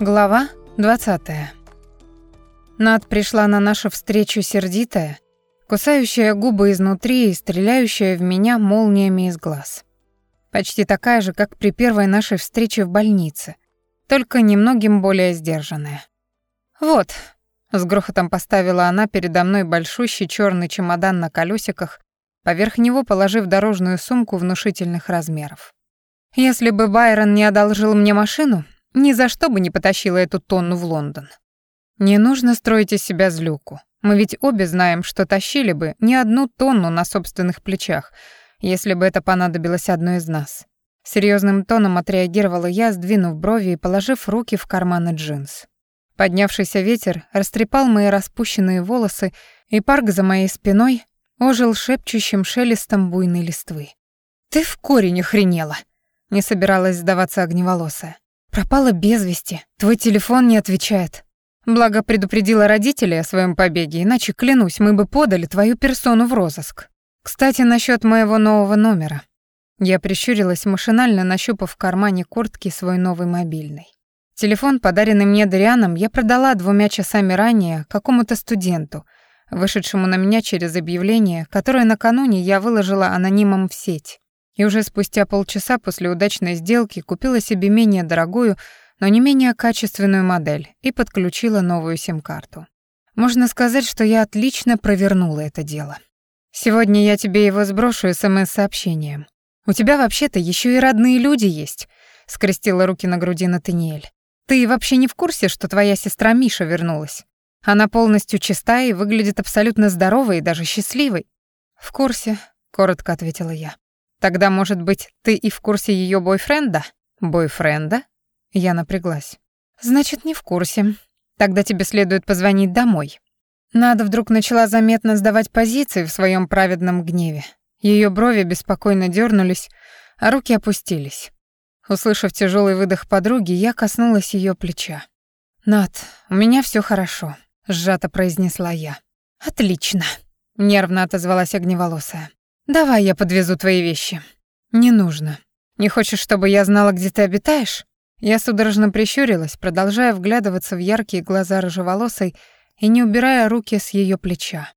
Глава 20. Над пришла на нашу встречу сердитая, кусающая губы изнутри и стреляющая в меня молниями из глаз. Почти такая же, как при первой нашей встрече в больнице, только немногим более сдержанная. «Вот», — с грохотом поставила она передо мной большущий черный чемодан на колесиках, поверх него положив дорожную сумку внушительных размеров. «Если бы Байрон не одолжил мне машину, ни за что бы не потащила эту тонну в Лондон. Не нужно строить из себя злюку. Мы ведь обе знаем, что тащили бы не одну тонну на собственных плечах, если бы это понадобилось одной из нас. Серьезным тоном отреагировала я, сдвинув брови и положив руки в карманы джинс. Поднявшийся ветер растрепал мои распущенные волосы, и парк за моей спиной ожил шепчущим шелестом буйной листвы. «Ты в корень охренела!» — не собиралась сдаваться огневолосая. Пропала без вести, твой телефон не отвечает. Благо предупредила родителей о своем побеге, иначе, клянусь, мы бы подали твою персону в розыск. Кстати, насчет моего нового номера. Я прищурилась, машинально нащупав в кармане куртки свой новый мобильный. Телефон, подаренный мне Дарианом, я продала двумя часами ранее какому-то студенту, вышедшему на меня через объявление, которое накануне я выложила анонимом в сеть и уже спустя полчаса после удачной сделки купила себе менее дорогую, но не менее качественную модель и подключила новую сим-карту. Можно сказать, что я отлично провернула это дело. Сегодня я тебе его сброшу СМС-сообщением. У тебя вообще-то еще и родные люди есть, скрестила руки на груди Натаниэль. Ты вообще не в курсе, что твоя сестра Миша вернулась? Она полностью чистая и выглядит абсолютно здоровой и даже счастливой. В курсе, коротко ответила я. Тогда, может быть, ты и в курсе ее бойфренда? Бойфренда? Я напряглась. Значит, не в курсе. Тогда тебе следует позвонить домой. Надо вдруг начала заметно сдавать позиции в своем праведном гневе. Ее брови беспокойно дернулись, а руки опустились. Услышав тяжелый выдох подруги, я коснулась ее плеча. «Над, у меня все хорошо», — сжато произнесла я. «Отлично», — нервно отозвалась огневолосая. «Давай я подвезу твои вещи». «Не нужно. Не хочешь, чтобы я знала, где ты обитаешь?» Я судорожно прищурилась, продолжая вглядываться в яркие глаза рыжеволосой и не убирая руки с ее плеча.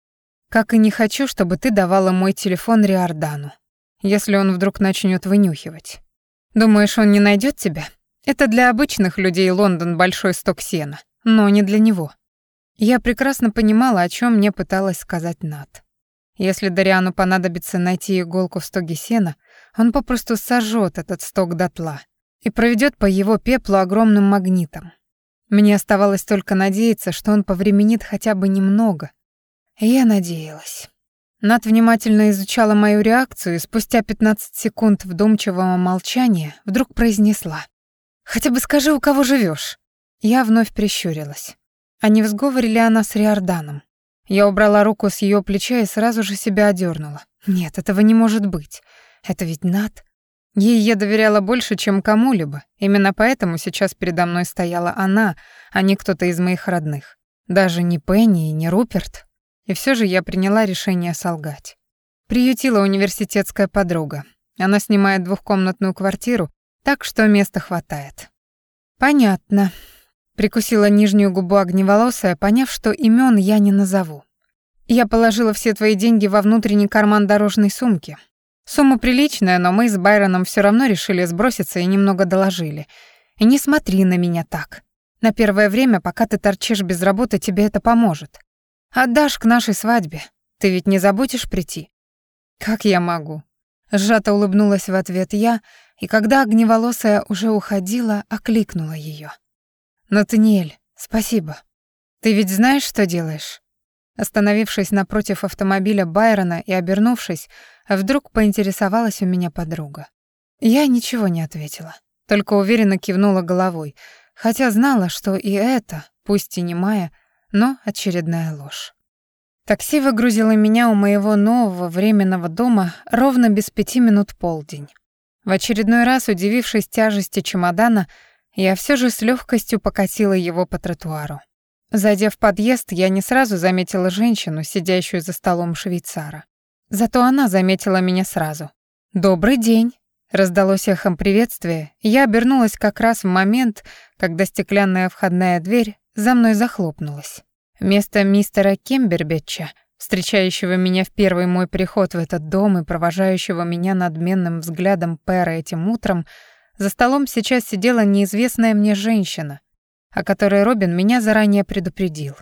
«Как и не хочу, чтобы ты давала мой телефон Риордану, если он вдруг начнет вынюхивать. Думаешь, он не найдет тебя? Это для обычных людей Лондон большой сток сена, но не для него». Я прекрасно понимала, о чем мне пыталась сказать Нат. Если Дариану понадобится найти иголку в стоге сена, он попросту сожжет этот сток дотла и проведет по его пеплу огромным магнитом. Мне оставалось только надеяться, что он повременит хотя бы немного. Я надеялась. Над внимательно изучала мою реакцию и спустя 15 секунд вдумчивого молчания вдруг произнесла. «Хотя бы скажи, у кого живешь? Я вновь прищурилась. А не в сговоре ли она с Риорданом? Я убрала руку с ее плеча и сразу же себя одернула. Нет, этого не может быть. Это ведь Нат. Ей я доверяла больше, чем кому-либо. Именно поэтому сейчас передо мной стояла она, а не кто-то из моих родных. Даже не Пенни и не Руперт. И все же я приняла решение солгать. Приютила университетская подруга. Она снимает двухкомнатную квартиру, так что места хватает. Понятно. Прикусила нижнюю губу огневолосая, поняв, что имен я не назову. Я положила все твои деньги во внутренний карман дорожной сумки. Сумма приличная, но мы с Байроном все равно решили сброситься и немного доложили. И не смотри на меня так. На первое время, пока ты торчишь без работы, тебе это поможет. Отдашь к нашей свадьбе. Ты ведь не забудешь прийти? Как я могу? Сжато улыбнулась в ответ я, и когда огневолосая уже уходила, окликнула ее. «Натаниэль, спасибо. Ты ведь знаешь, что делаешь?» Остановившись напротив автомобиля Байрона и обернувшись, вдруг поинтересовалась у меня подруга. Я ничего не ответила, только уверенно кивнула головой, хотя знала, что и это, пусть и не моя, но очередная ложь. Такси выгрузило меня у моего нового временного дома ровно без пяти минут полдень. В очередной раз, удивившись тяжести чемодана, я все же с легкостью покатила его по тротуару. Зайдя в подъезд, я не сразу заметила женщину, сидящую за столом швейцара. Зато она заметила меня сразу. «Добрый день», Раздалось эхом приветствия, и я обернулась как раз в момент, когда стеклянная входная дверь за мной захлопнулась. Вместо мистера Кембербетча, встречающего меня в первый мой приход в этот дом и провожающего меня надменным взглядом Пэра этим утром, за столом сейчас сидела неизвестная мне женщина, о которой Робин меня заранее предупредил.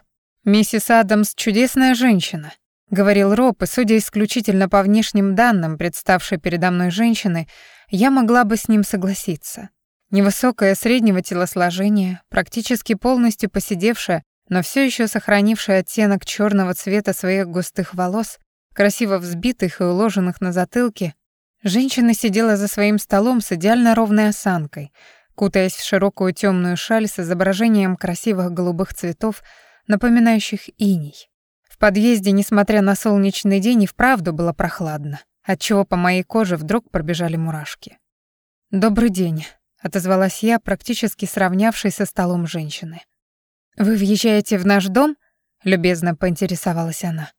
«Миссис Адамс — чудесная женщина», — говорил Роб, и, судя исключительно по внешним данным, представшей передо мной женщины, я могла бы с ним согласиться. Невысокая среднего телосложения, практически полностью посидевшая, но все еще сохранившая оттенок черного цвета своих густых волос, красиво взбитых и уложенных на затылке, Женщина сидела за своим столом с идеально ровной осанкой, кутаясь в широкую темную шаль с изображением красивых голубых цветов, напоминающих иней. В подъезде, несмотря на солнечный день, и вправду было прохладно, отчего по моей коже вдруг пробежали мурашки. «Добрый день», — отозвалась я, практически сравнявшись со столом женщины. «Вы въезжаете в наш дом?» — любезно поинтересовалась она.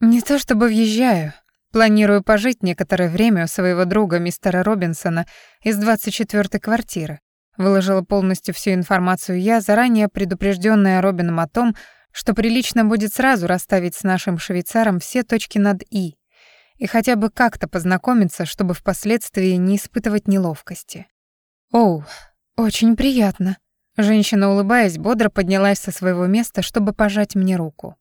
«Не то чтобы въезжаю, Планирую пожить некоторое время у своего друга мистера Робинсона из 24-й квартиры. Выложила полностью всю информацию я, заранее предупрежденная Робином о том, что прилично будет сразу расставить с нашим швейцаром все точки над «и» и хотя бы как-то познакомиться, чтобы впоследствии не испытывать неловкости. «Оу, очень приятно». Женщина, улыбаясь, бодро поднялась со своего места, чтобы пожать мне руку.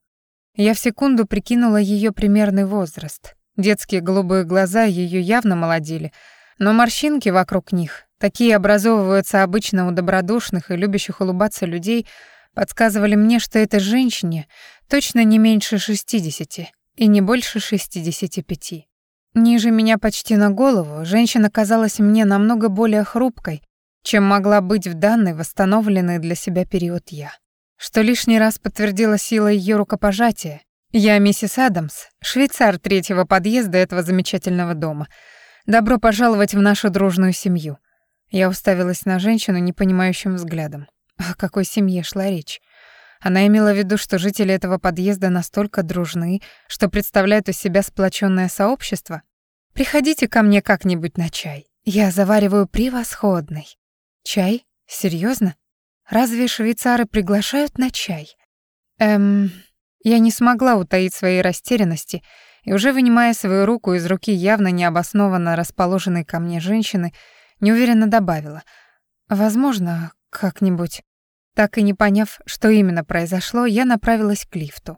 Я в секунду прикинула ее примерный возраст. Детские голубые глаза ее явно молодили, но морщинки вокруг них, такие образовываются обычно у добродушных и любящих улыбаться людей, подсказывали мне, что этой женщине точно не меньше 60 и не больше 65. Ниже меня почти на голову женщина казалась мне намного более хрупкой, чем могла быть в данный восстановленный для себя период я. Что лишний раз подтвердило силой ее рукопожатия «Я миссис Адамс, швейцар третьего подъезда этого замечательного дома. Добро пожаловать в нашу дружную семью». Я уставилась на женщину непонимающим взглядом. О какой семье шла речь? Она имела в виду, что жители этого подъезда настолько дружны, что представляют из себя сплоченное сообщество? «Приходите ко мне как-нибудь на чай. Я завариваю превосходный». «Чай? Серьезно? Разве швейцары приглашают на чай?» «Эм...» Я не смогла утаить своей растерянности и уже вынимая свою руку из руки явно необоснованно расположенной ко мне женщины, неуверенно добавила: "Возможно, как-нибудь". Так и не поняв, что именно произошло, я направилась к лифту.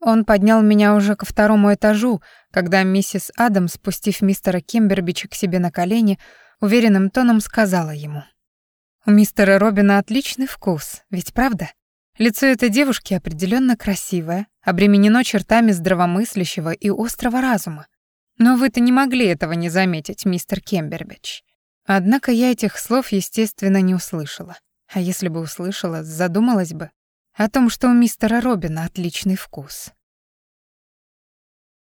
Он поднял меня уже ко второму этажу, когда миссис Адамс, спустив мистера Кембербича к себе на колени, уверенным тоном сказала ему: "У мистера Робина отличный вкус, ведь правда?" Лицо этой девушки определенно красивое, обременено чертами здравомыслящего и острого разума. Но вы-то не могли этого не заметить, мистер Кембербич. Однако я этих слов, естественно, не услышала. А если бы услышала, задумалась бы о том, что у мистера Робина отличный вкус.